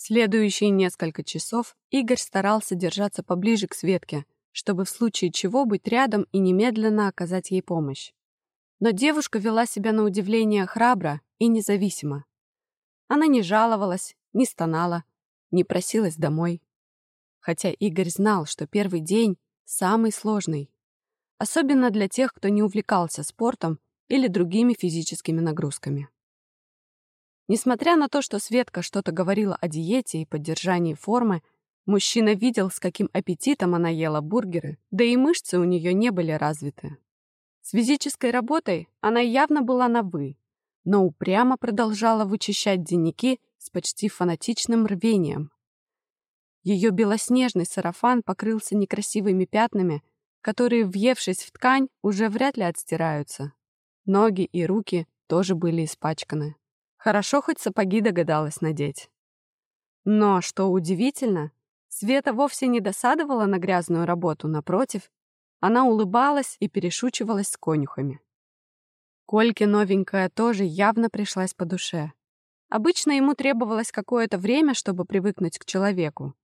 Следующие несколько часов Игорь старался держаться поближе к Светке, чтобы в случае чего быть рядом и немедленно оказать ей помощь. Но девушка вела себя на удивление храбро и независимо. Она не жаловалась, не стонала, не просилась домой. Хотя Игорь знал, что первый день самый сложный. Особенно для тех, кто не увлекался спортом или другими физическими нагрузками. Несмотря на то, что Светка что-то говорила о диете и поддержании формы, мужчина видел, с каким аппетитом она ела бургеры, да и мышцы у нее не были развиты. С физической работой она явно была на «вы», но упрямо продолжала вычищать денники с почти фанатичным рвением. Ее белоснежный сарафан покрылся некрасивыми пятнами, которые, въевшись в ткань, уже вряд ли отстираются. Ноги и руки тоже были испачканы. Хорошо хоть сапоги догадалась надеть. Но, что удивительно, Света вовсе не досадовала на грязную работу, напротив, она улыбалась и перешучивалась с конюхами. Кольке новенькая тоже явно пришлась по душе. Обычно ему требовалось какое-то время, чтобы привыкнуть к человеку.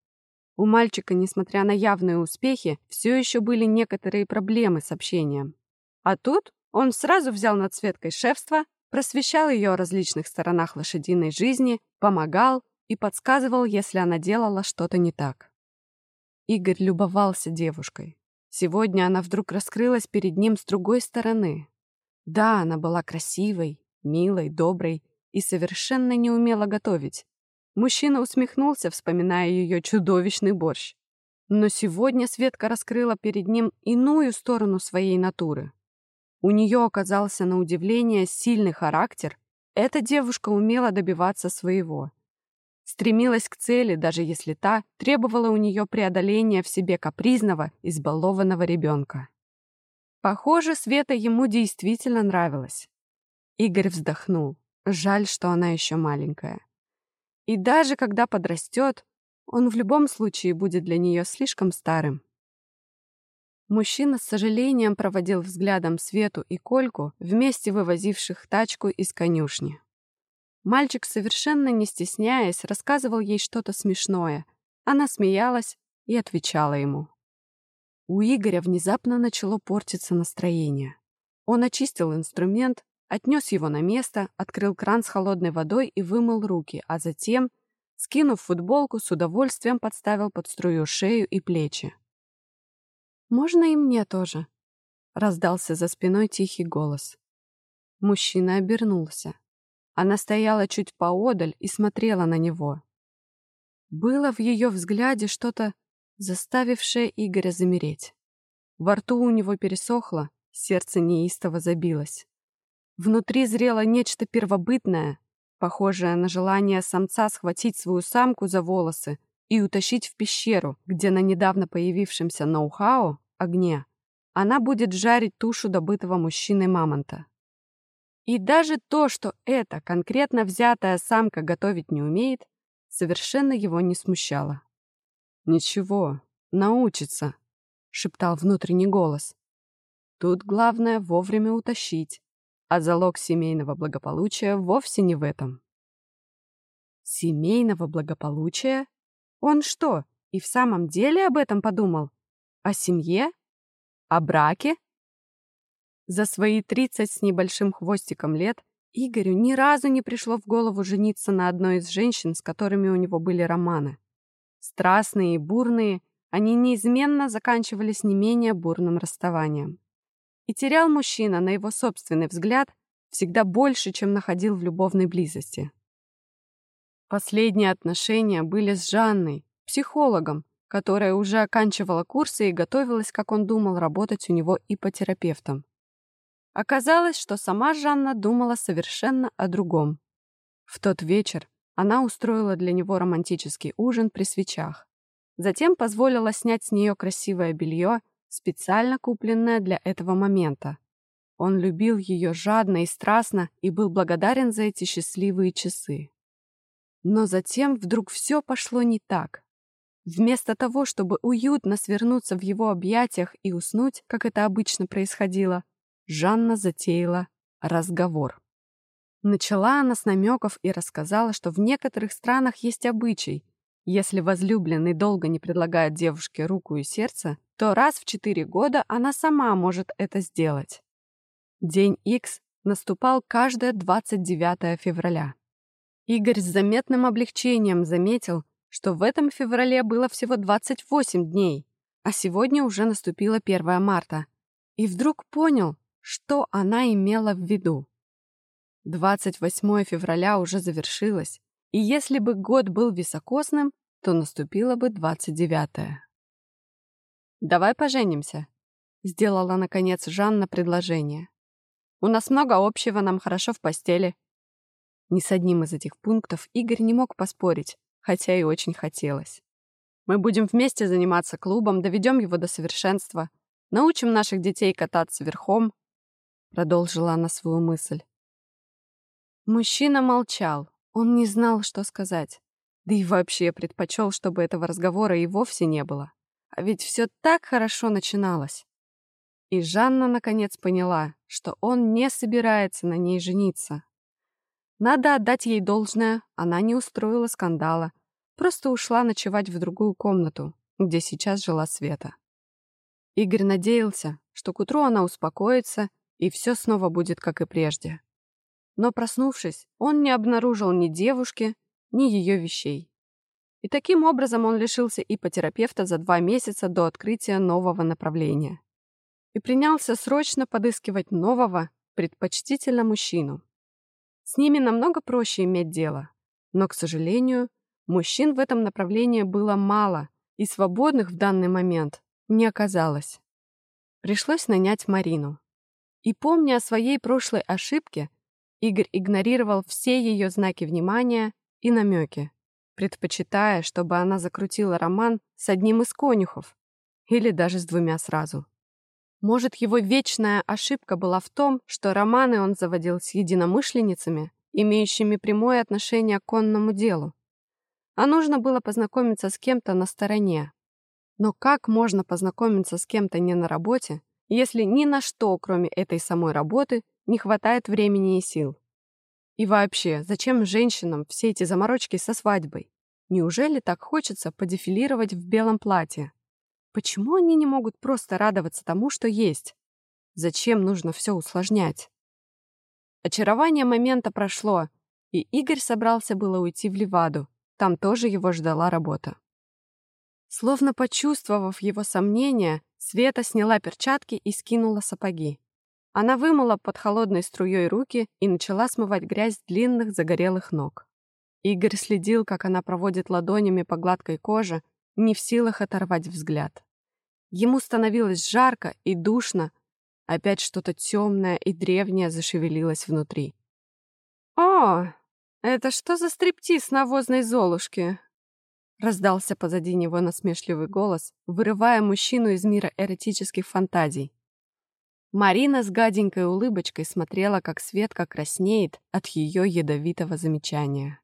У мальчика, несмотря на явные успехи, все еще были некоторые проблемы с общением. А тут он сразу взял над Светкой шефство просвещал ее о различных сторонах лошадиной жизни, помогал и подсказывал, если она делала что-то не так. Игорь любовался девушкой. Сегодня она вдруг раскрылась перед ним с другой стороны. Да, она была красивой, милой, доброй и совершенно не умела готовить. Мужчина усмехнулся, вспоминая ее чудовищный борщ. Но сегодня Светка раскрыла перед ним иную сторону своей натуры. У нее оказался на удивление сильный характер. Эта девушка умела добиваться своего. Стремилась к цели, даже если та требовала у нее преодоления в себе капризного, избалованного ребенка. Похоже, Света ему действительно нравилась. Игорь вздохнул. Жаль, что она еще маленькая. И даже когда подрастет, он в любом случае будет для нее слишком старым. Мужчина с сожалением проводил взглядом Свету и Кольку, вместе вывозивших тачку из конюшни. Мальчик, совершенно не стесняясь, рассказывал ей что-то смешное. Она смеялась и отвечала ему. У Игоря внезапно начало портиться настроение. Он очистил инструмент, отнес его на место, открыл кран с холодной водой и вымыл руки, а затем, скинув футболку, с удовольствием подставил под струю шею и плечи. «Можно и мне тоже?» — раздался за спиной тихий голос. Мужчина обернулся. Она стояла чуть поодаль и смотрела на него. Было в ее взгляде что-то, заставившее Игоря замереть. Во рту у него пересохло, сердце неистово забилось. Внутри зрело нечто первобытное, похожее на желание самца схватить свою самку за волосы и утащить в пещеру, где на недавно появившемся ноу-хау, огне, она будет жарить тушу добытого мужчиной мамонта. И даже то, что эта конкретно взятая самка готовить не умеет, совершенно его не смущало. «Ничего, научится», — шептал внутренний голос. «Тут главное вовремя утащить, а залог семейного благополучия вовсе не в этом». «Семейного благополучия?» Он что, и в самом деле об этом подумал? О семье? О браке? За свои тридцать с небольшим хвостиком лет Игорю ни разу не пришло в голову жениться на одной из женщин, с которыми у него были романы. Страстные и бурные, они неизменно заканчивались не менее бурным расставанием. И терял мужчина, на его собственный взгляд, всегда больше, чем находил в любовной близости. Последние отношения были с Жанной, психологом, которая уже оканчивала курсы и готовилась, как он думал, работать у него ипотерапевтом. Оказалось, что сама Жанна думала совершенно о другом. В тот вечер она устроила для него романтический ужин при свечах. Затем позволила снять с нее красивое белье, специально купленное для этого момента. Он любил ее жадно и страстно и был благодарен за эти счастливые часы. Но затем вдруг все пошло не так. Вместо того, чтобы уютно свернуться в его объятиях и уснуть, как это обычно происходило, Жанна затеяла разговор. Начала она с намеков и рассказала, что в некоторых странах есть обычай. Если возлюбленный долго не предлагает девушке руку и сердце, то раз в четыре года она сама может это сделать. День X наступал каждое 29 февраля. Игорь с заметным облегчением заметил, что в этом феврале было всего 28 дней, а сегодня уже наступило 1 марта. И вдруг понял, что она имела в виду. 28 февраля уже завершилось, и если бы год был високосным, то наступило бы 29 -е. «Давай поженимся», — сделала, наконец, Жанна предложение. «У нас много общего, нам хорошо в постели». Ни с одним из этих пунктов Игорь не мог поспорить, хотя и очень хотелось. «Мы будем вместе заниматься клубом, доведем его до совершенства, научим наших детей кататься верхом», — продолжила она свою мысль. Мужчина молчал, он не знал, что сказать. Да и вообще предпочел, чтобы этого разговора и вовсе не было. А ведь все так хорошо начиналось. И Жанна наконец поняла, что он не собирается на ней жениться. Надо отдать ей должное, она не устроила скандала, просто ушла ночевать в другую комнату, где сейчас жила Света. Игорь надеялся, что к утру она успокоится, и все снова будет как и прежде. Но, проснувшись, он не обнаружил ни девушки, ни ее вещей. И таким образом он лишился ипотерапевта за два месяца до открытия нового направления. И принялся срочно подыскивать нового, предпочтительно мужчину. С ними намного проще иметь дело. Но, к сожалению, мужчин в этом направлении было мало, и свободных в данный момент не оказалось. Пришлось нанять Марину. И помня о своей прошлой ошибке, Игорь игнорировал все ее знаки внимания и намеки, предпочитая, чтобы она закрутила роман с одним из конюхов или даже с двумя сразу. Может, его вечная ошибка была в том, что романы он заводил с единомышленницами, имеющими прямое отношение к конному делу. А нужно было познакомиться с кем-то на стороне. Но как можно познакомиться с кем-то не на работе, если ни на что, кроме этой самой работы, не хватает времени и сил. И вообще, зачем женщинам все эти заморочки со свадьбой? Неужели так хочется подефилировать в белом платье? Почему они не могут просто радоваться тому, что есть? Зачем нужно все усложнять? Очарование момента прошло, и Игорь собрался было уйти в Леваду. Там тоже его ждала работа. Словно почувствовав его сомнения, Света сняла перчатки и скинула сапоги. Она вымыла под холодной струей руки и начала смывать грязь длинных загорелых ног. Игорь следил, как она проводит ладонями по гладкой коже, не в силах оторвать взгляд. Ему становилось жарко и душно, опять что-то темное и древнее зашевелилось внутри. «О, это что за стриптиз навозной золушки?» Раздался позади него насмешливый голос, вырывая мужчину из мира эротических фантазий. Марина с гаденькой улыбочкой смотрела, как Светка краснеет от ее ядовитого замечания.